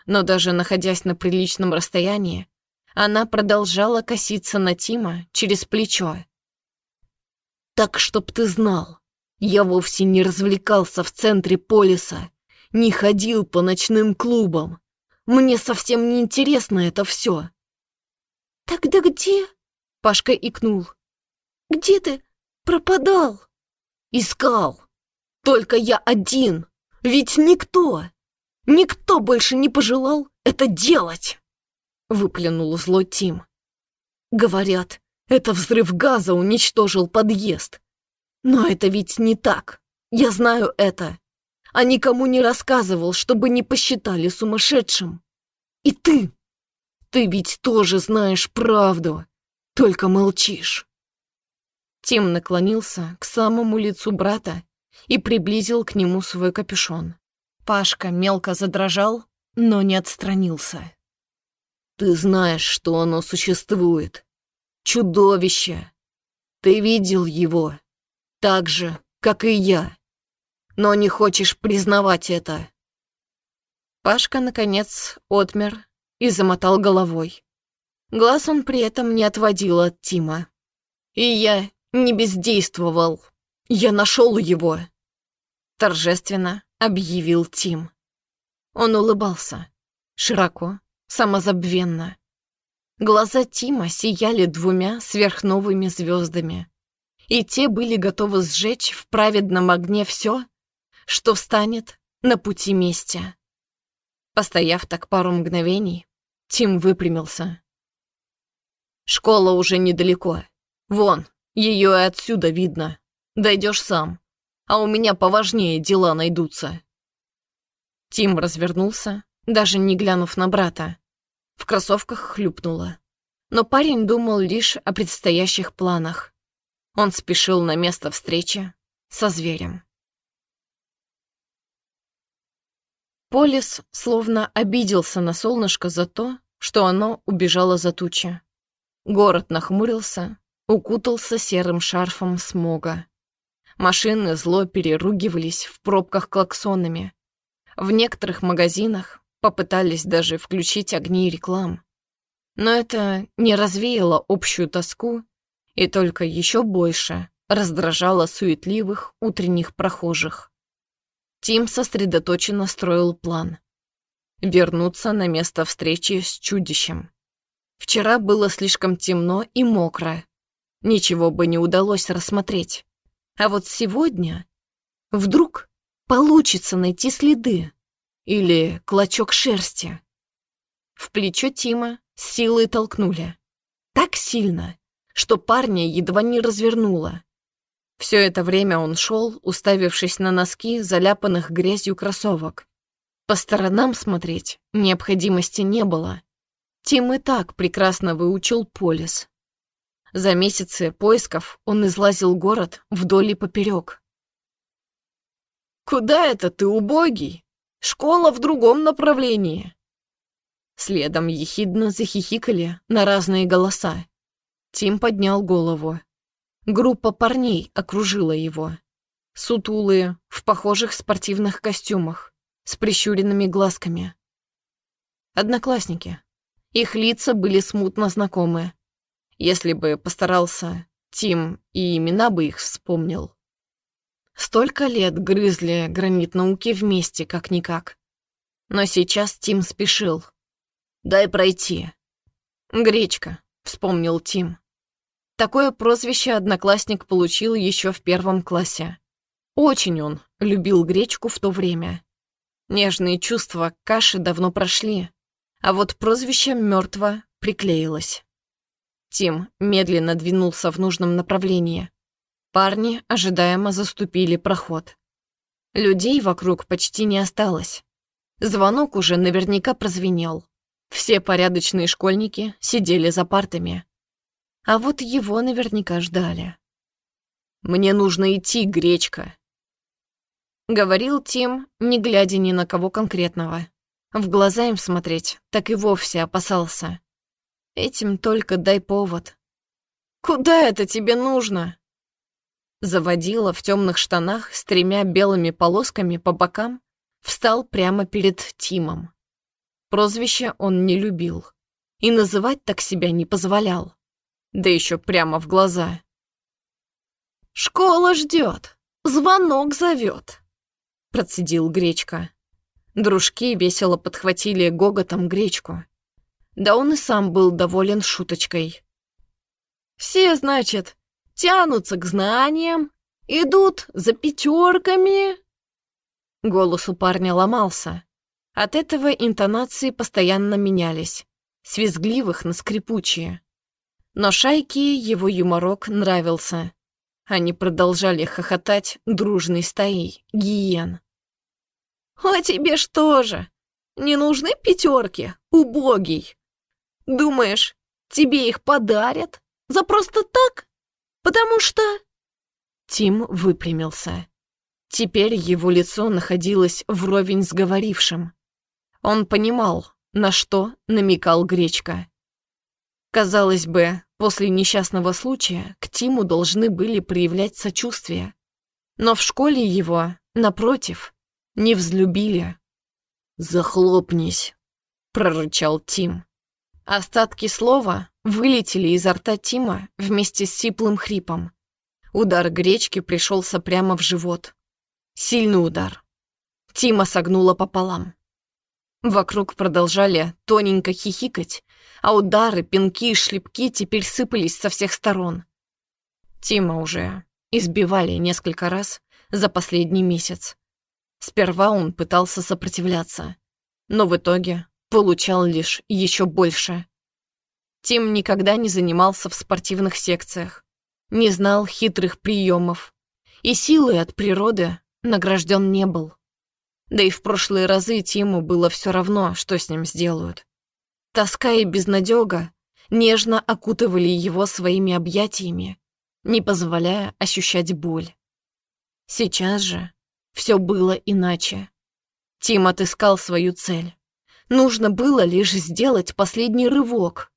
Но даже находясь на приличном расстоянии, она продолжала коситься на Тима через плечо. «Так, чтоб ты знал, я вовсе не развлекался в центре полиса, не ходил по ночным клубам. Мне совсем не интересно это все». «Тогда где?» — Пашка икнул. «Где ты пропадал?» «Искал. Только я один. Ведь никто, никто больше не пожелал это делать!» выплюнул зло Тим. Говорят, это взрыв газа уничтожил подъезд. Но это ведь не так. Я знаю это. А никому не рассказывал, чтобы не посчитали сумасшедшим. И ты, ты ведь тоже знаешь правду, только молчишь. Тим наклонился к самому лицу брата и приблизил к нему свой капюшон. Пашка мелко задрожал, но не отстранился. Ты знаешь, что оно существует. Чудовище. Ты видел его. Так же, как и я. Но не хочешь признавать это. Пашка, наконец, отмер и замотал головой. Глаз он при этом не отводил от Тима. И я не бездействовал. Я нашел его. Торжественно объявил Тим. Он улыбался. Широко, самозабвенно. Глаза Тима сияли двумя сверхновыми звездами, и те были готовы сжечь в праведном огне все, что встанет на пути мести. Постояв так пару мгновений, Тим выпрямился. «Школа уже недалеко. Вон, ее и отсюда видно. Дойдешь сам, а у меня поважнее дела найдутся». Тим развернулся, даже не глянув на брата. В кроссовках хлюпнуло. Но парень думал лишь о предстоящих планах. Он спешил на место встречи со зверем. Полис словно обиделся на солнышко за то, что оно убежало за тучи. Город нахмурился, укутался серым шарфом смога. Машины зло переругивались в пробках клаксонами. В некоторых магазинах попытались даже включить огни реклам. Но это не развеяло общую тоску и только еще больше раздражало суетливых утренних прохожих. Тим сосредоточенно строил план. Вернуться на место встречи с чудищем. Вчера было слишком темно и мокро. Ничего бы не удалось рассмотреть. А вот сегодня вдруг получится найти следы. Или клочок шерсти. В плечо Тима силой толкнули. Так сильно, что парня едва не развернуло. Все это время он шел, уставившись на носки, заляпанных грязью кроссовок. По сторонам смотреть необходимости не было. Тим и так прекрасно выучил полис. За месяцы поисков он излазил город вдоль и поперек. «Куда это ты, убогий? Школа в другом направлении!» Следом ехидно захихикали на разные голоса. Тим поднял голову. Группа парней окружила его. Сутулые, в похожих спортивных костюмах, с прищуренными глазками. Одноклассники. Их лица были смутно знакомы. Если бы постарался, Тим и имена бы их вспомнил. Столько лет грызли гранит науки вместе, как-никак. Но сейчас Тим спешил. «Дай пройти». «Гречка», — вспомнил Тим. Такое прозвище одноклассник получил еще в первом классе. Очень он любил гречку в то время. Нежные чувства к каше давно прошли, а вот прозвище мертво приклеилось. Тим медленно двинулся в нужном направлении. Парни ожидаемо заступили проход. Людей вокруг почти не осталось. Звонок уже наверняка прозвенел. Все порядочные школьники сидели за партами. А вот его наверняка ждали. «Мне нужно идти, гречка», — говорил Тим, не глядя ни на кого конкретного. В глаза им смотреть так и вовсе опасался. Этим только дай повод. «Куда это тебе нужно?» Заводила в темных штанах с тремя белыми полосками по бокам, встал прямо перед Тимом. Прозвище он не любил и называть так себя не позволял, да еще прямо в глаза. «Школа ждет, звонок зовет», процедил Гречка. Дружки весело подхватили гоготом Гречку. Да он и сам был доволен шуточкой. «Все, значит, тянутся к знаниям, идут за пятерками». Голос у парня ломался. От этого интонации постоянно менялись, с визгливых на скрипучие. Но шайке его юморок нравился. Они продолжали хохотать дружной стаей гиен. «А тебе что же? Не нужны пятерки, убогий? Думаешь, тебе их подарят? За просто так? Потому что...» Тим выпрямился. Теперь его лицо находилось вровень с говорившим. Он понимал, на что намекал Гречка. Казалось бы, после несчастного случая к Тиму должны были проявлять сочувствие. Но в школе его, напротив, не взлюбили. «Захлопнись», — прорычал Тим. Остатки слова вылетели изо рта Тима вместе с сиплым хрипом. Удар гречки пришелся прямо в живот. Сильный удар. Тима согнула пополам. Вокруг продолжали тоненько хихикать, а удары, пинки и шлепки теперь сыпались со всех сторон. Тима уже избивали несколько раз за последний месяц. Сперва он пытался сопротивляться, но в итоге получал лишь еще больше. Тим никогда не занимался в спортивных секциях, не знал хитрых приемов и силой от природы награжден не был. Да и в прошлые разы Тиму было все равно, что с ним сделают. Тоска и безнадега нежно окутывали его своими объятиями, не позволяя ощущать боль. Сейчас же все было иначе. Тим отыскал свою цель. Нужно было лишь сделать последний рывок,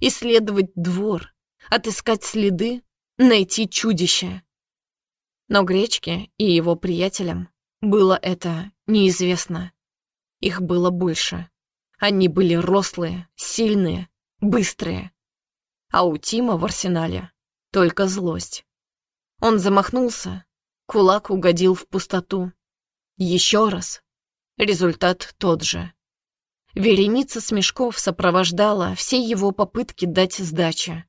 исследовать двор, отыскать следы, найти чудище. Но Гречке и его приятелям было это неизвестно. Их было больше. Они были рослые, сильные, быстрые. А у Тима в арсенале только злость. Он замахнулся, Кулак угодил в пустоту. Еще раз. Результат тот же. Вереница смешков сопровождала все его попытки дать сдачи.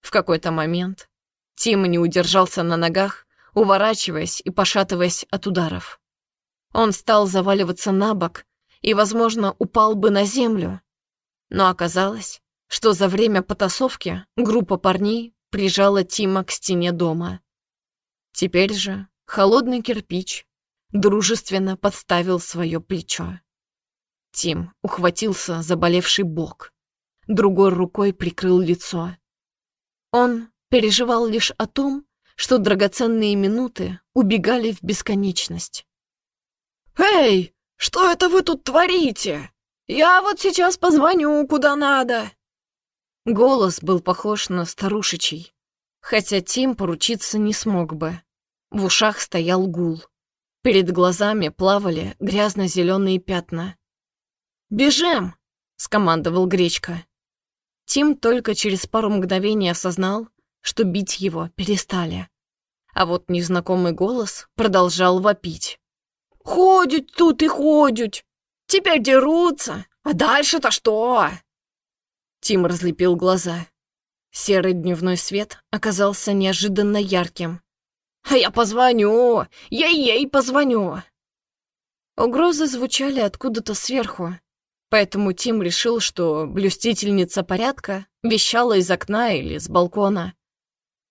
В какой-то момент Тим не удержался на ногах, уворачиваясь и пошатываясь от ударов. Он стал заваливаться на бок и, возможно, упал бы на землю. Но оказалось, что за время потасовки группа парней прижала Тима к стене дома. Теперь же холодный кирпич дружественно подставил свое плечо. Тим ухватился за болевший бок. Другой рукой прикрыл лицо. Он переживал лишь о том, что драгоценные минуты убегали в бесконечность. «Эй, что это вы тут творите? Я вот сейчас позвоню, куда надо!» Голос был похож на старушечий, хотя Тим поручиться не смог бы. В ушах стоял гул. Перед глазами плавали грязно-зеленые пятна. «Бежим!» — скомандовал Гречка. Тим только через пару мгновений осознал, что бить его перестали. А вот незнакомый голос продолжал вопить. «Ходят тут и ходят! Теперь дерутся! А дальше-то что?» Тим разлепил глаза. Серый дневной свет оказался неожиданно ярким. «А я позвоню! Я ей позвоню!» Угрозы звучали откуда-то сверху, поэтому Тим решил, что блюстительница порядка вещала из окна или с балкона.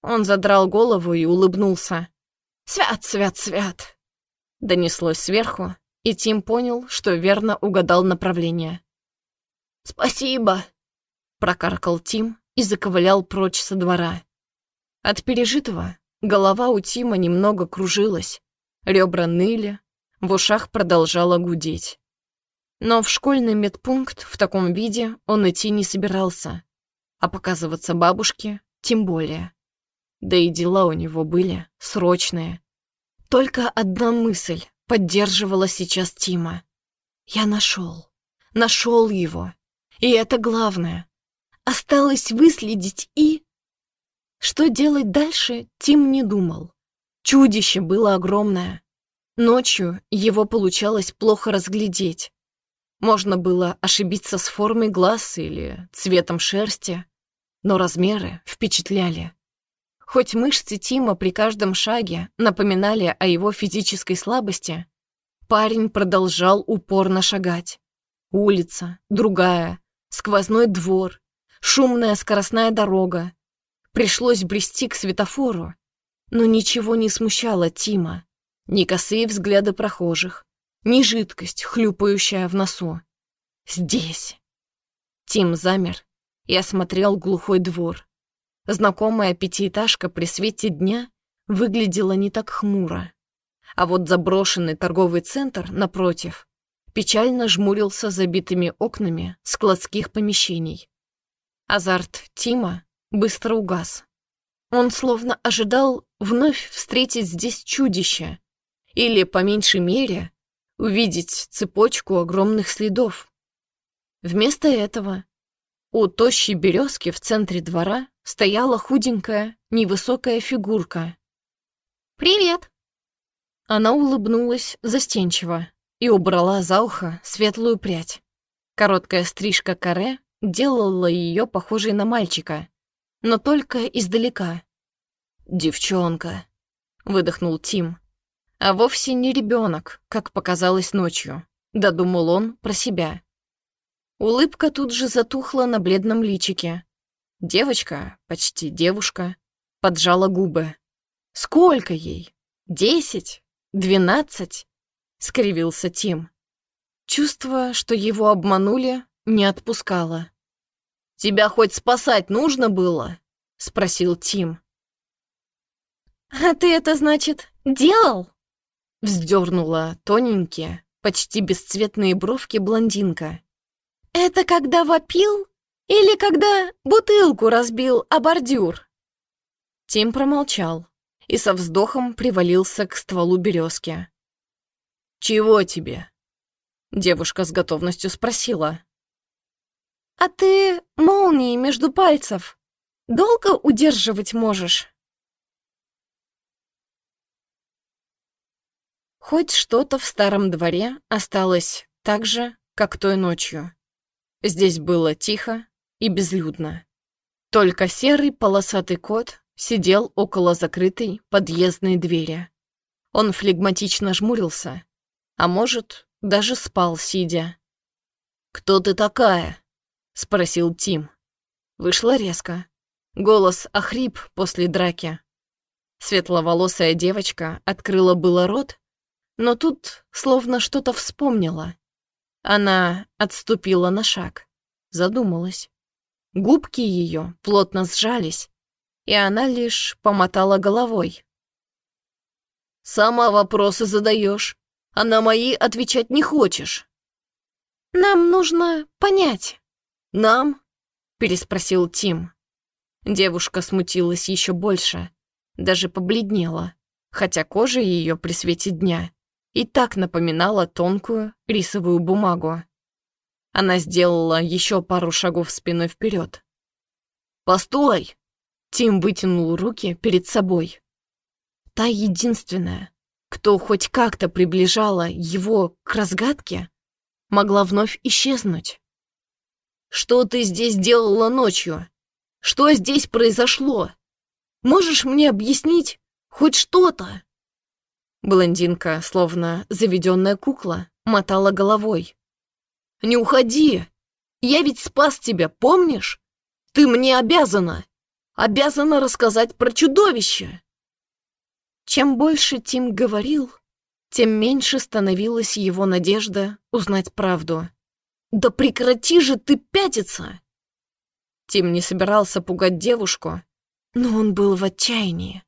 Он задрал голову и улыбнулся. «Свят, свят, свят!» Донеслось сверху, и Тим понял, что верно угадал направление. «Спасибо!» Прокаркал Тим и заковылял прочь со двора. От пережитого голова у Тима немного кружилась, ребра ныли, в ушах продолжала гудеть. Но в школьный медпункт в таком виде он идти не собирался, а показываться бабушке тем более. Да и дела у него были срочные. Только одна мысль поддерживала сейчас Тима. Я нашел, нашел его. И это главное. Осталось выследить и... Что делать дальше, Тим не думал. Чудище было огромное. Ночью его получалось плохо разглядеть. Можно было ошибиться с формой глаз или цветом шерсти, но размеры впечатляли. Хоть мышцы Тима при каждом шаге напоминали о его физической слабости, парень продолжал упорно шагать. Улица, другая, сквозной двор, шумная скоростная дорога. Пришлось брести к светофору, но ничего не смущало Тима. Ни косые взгляды прохожих, ни жидкость, хлюпающая в носу. Здесь. Тим замер и осмотрел глухой двор. Знакомая пятиэтажка при свете дня выглядела не так хмуро. А вот заброшенный торговый центр, напротив, печально жмурился забитыми окнами складских помещений. Азарт Тима быстро угас. Он словно ожидал вновь встретить здесь чудище или, по меньшей мере, увидеть цепочку огромных следов. Вместо этого у тощей березки в центре двора стояла худенькая, невысокая фигурка. «Привет!» Она улыбнулась застенчиво и убрала за ухо светлую прядь. Короткая стрижка каре делала ее похожей на мальчика, но только издалека. «Девчонка», — выдохнул Тим. А вовсе не ребенок, как показалось ночью, додумал он про себя. Улыбка тут же затухла на бледном личике, Девочка, почти девушка, поджала губы. «Сколько ей? Десять? Двенадцать?» — скривился Тим. Чувство, что его обманули, не отпускало. «Тебя хоть спасать нужно было?» — спросил Тим. «А ты это, значит, делал?» — вздернула тоненькие, почти бесцветные бровки блондинка. «Это когда вопил или когда бутылку разбил о бордюр?» Тим промолчал и со вздохом привалился к стволу березки. «Чего тебе?» Девушка с готовностью спросила. «А ты молнии между пальцев долго удерживать можешь?» Хоть что-то в старом дворе осталось так же, как той ночью. Здесь было тихо, и безлюдно. Только серый полосатый кот сидел около закрытой подъездной двери. Он флегматично жмурился, а может, даже спал, сидя. «Кто ты такая?» — спросил Тим. Вышло резко. Голос охрип после драки. Светловолосая девочка открыла было рот, но тут словно что-то вспомнила. Она отступила на шаг, задумалась. Губки ее плотно сжались, и она лишь помотала головой. «Сама вопросы задаешь, а на мои отвечать не хочешь». «Нам нужно понять». «Нам?» — переспросил Тим. Девушка смутилась еще больше, даже побледнела, хотя кожа ее при свете дня и так напоминала тонкую рисовую бумагу. Она сделала еще пару шагов спиной вперед. «Постой!» Тим вытянул руки перед собой. Та единственная, кто хоть как-то приближала его к разгадке, могла вновь исчезнуть. «Что ты здесь делала ночью? Что здесь произошло? Можешь мне объяснить хоть что-то?» Блондинка, словно заведенная кукла, мотала головой. «Не уходи! Я ведь спас тебя, помнишь? Ты мне обязана! Обязана рассказать про чудовище!» Чем больше Тим говорил, тем меньше становилась его надежда узнать правду. «Да прекрати же ты пятиться!» Тим не собирался пугать девушку, но он был в отчаянии.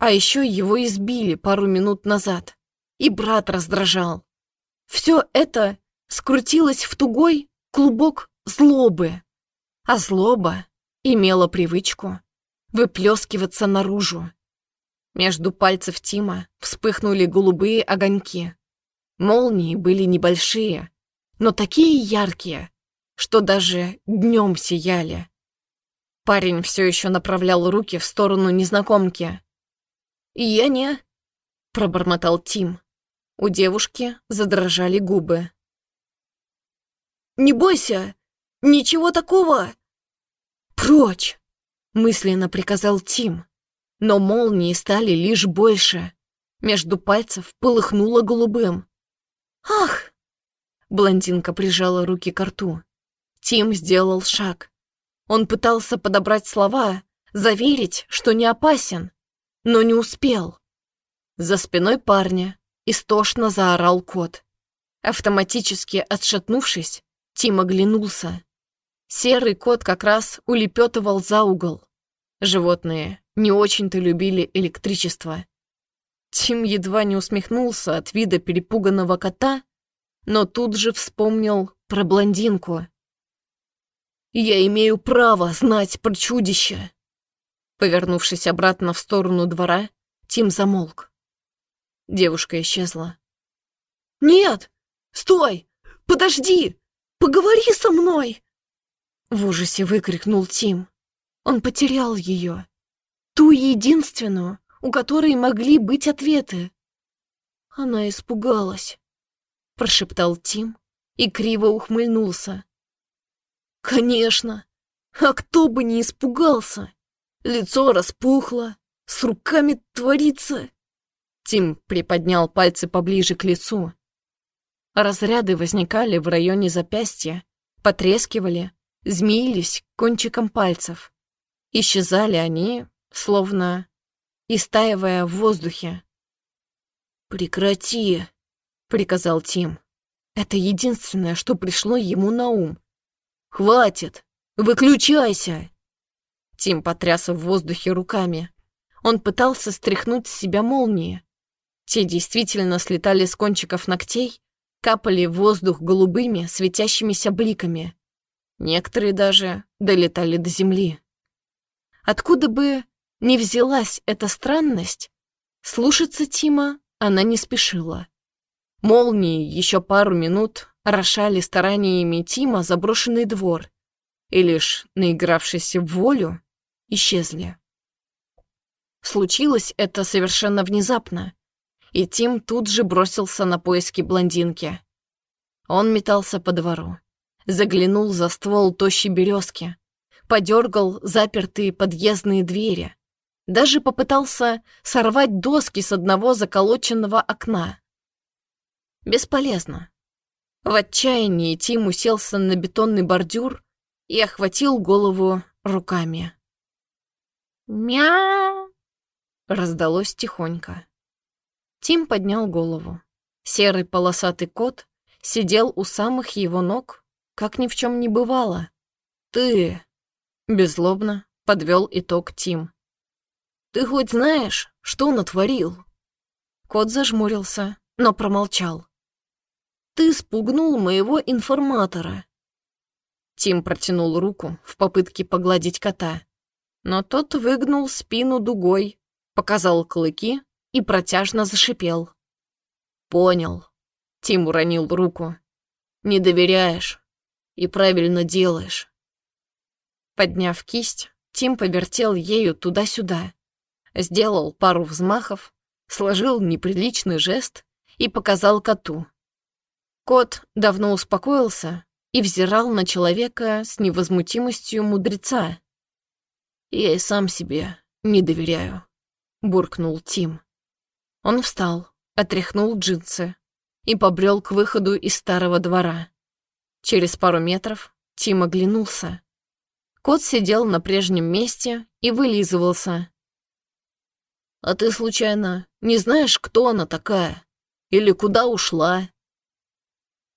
А еще его избили пару минут назад, и брат раздражал. Все это скрутилось в тугой клубок злобы, а злоба имела привычку выплескиваться наружу. Между пальцев Тима вспыхнули голубые огоньки. Молнии были небольшие, но такие яркие, что даже днем сияли. Парень все еще направлял руки в сторону незнакомки, «Я не...» — пробормотал Тим. У девушки задрожали губы. «Не бойся! Ничего такого!» «Прочь!» — мысленно приказал Тим. Но молнии стали лишь больше. Между пальцев полыхнуло голубым. «Ах!» Блондинка прижала руки к рту. Тим сделал шаг. Он пытался подобрать слова, заверить, что не опасен, но не успел. За спиной парня истошно заорал кот. Автоматически отшатнувшись, Тим оглянулся. Серый кот как раз улепетывал за угол. Животные не очень-то любили электричество. Тим едва не усмехнулся от вида перепуганного кота, но тут же вспомнил про блондинку. «Я имею право знать про чудище!» Повернувшись обратно в сторону двора, Тим замолк. Девушка исчезла. «Нет! Стой! Подожди! Поговори со мной!» В ужасе выкрикнул Тим. Он потерял ее. Ту единственную, у которой могли быть ответы. Она испугалась, прошептал Тим и криво ухмыльнулся. Конечно! А кто бы не испугался? Лицо распухло, с руками творится. Тим приподнял пальцы поближе к лицу. Разряды возникали в районе запястья, потрескивали, змеились кончиком пальцев. Исчезали они, словно истаивая в воздухе. «Прекрати!» — приказал Тим. Это единственное, что пришло ему на ум. «Хватит! Выключайся!» Тим потряс в воздухе руками. Он пытался стряхнуть с себя молнии. Те действительно слетали с кончиков ногтей, капали в воздух голубыми, светящимися бликами. Некоторые даже долетали до земли. Откуда бы ни взялась эта странность, слушаться Тима она не спешила. Молнии еще пару минут рошали стараниями Тима заброшенный двор, и лишь наигравшись в волю, исчезли. Случилось это совершенно внезапно, и Тим тут же бросился на поиски блондинки. Он метался по двору, заглянул за ствол тощей березки, подергал запертые подъездные двери, даже попытался сорвать доски с одного заколоченного окна. Бесполезно. В отчаянии Тим уселся на бетонный бордюр и охватил голову руками. «Мяу!» раздалось тихонько. Тим поднял голову. Серый полосатый кот сидел у самых его ног, как ни в чем не бывало. «Ты...» — беззлобно подвел итог Тим. «Ты хоть знаешь, что натворил?» Кот зажмурился, но промолчал. «Ты спугнул моего информатора». Тим протянул руку в попытке погладить кота, но тот выгнул спину дугой, показал клыки и протяжно зашипел. «Понял». Тим уронил руку. «Не доверяешь и правильно делаешь». Подняв кисть, Тим повертел ею туда-сюда, сделал пару взмахов, сложил неприличный жест и показал коту. Кот давно успокоился и взирал на человека с невозмутимостью мудреца. «Я и сам себе не доверяю», — буркнул Тим. Он встал, отряхнул джинсы и побрел к выходу из старого двора. Через пару метров Тим оглянулся. Кот сидел на прежнем месте и вылизывался. «А ты, случайно, не знаешь, кто она такая? Или куда ушла?»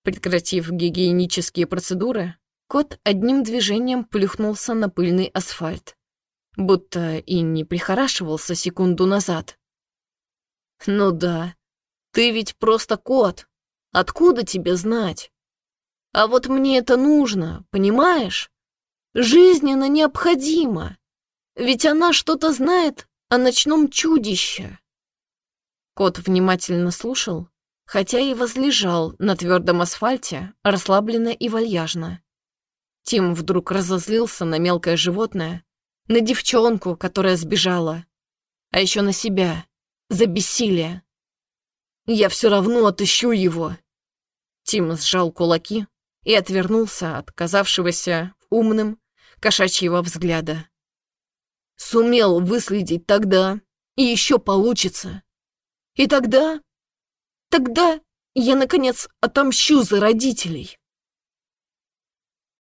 Прекратив гигиенические процедуры, кот одним движением плюхнулся на пыльный асфальт, будто и не прихорашивался секунду назад. «Ну да, ты ведь просто кот. Откуда тебе знать? А вот мне это нужно, понимаешь? Жизненно необходимо. Ведь она что-то знает о ночном чудище. Кот внимательно слушал, хотя и возлежал на твердом асфальте, расслабленно и вальяжно. Тим вдруг разозлился на мелкое животное, на девчонку, которая сбежала, а еще на себя, за бессилие. Я все равно отыщу его. Тим сжал кулаки и отвернулся от казавшегося умным кошачьего взгляда. Сумел выследить тогда, и еще получится. И тогда... Тогда я, наконец, отомщу за родителей.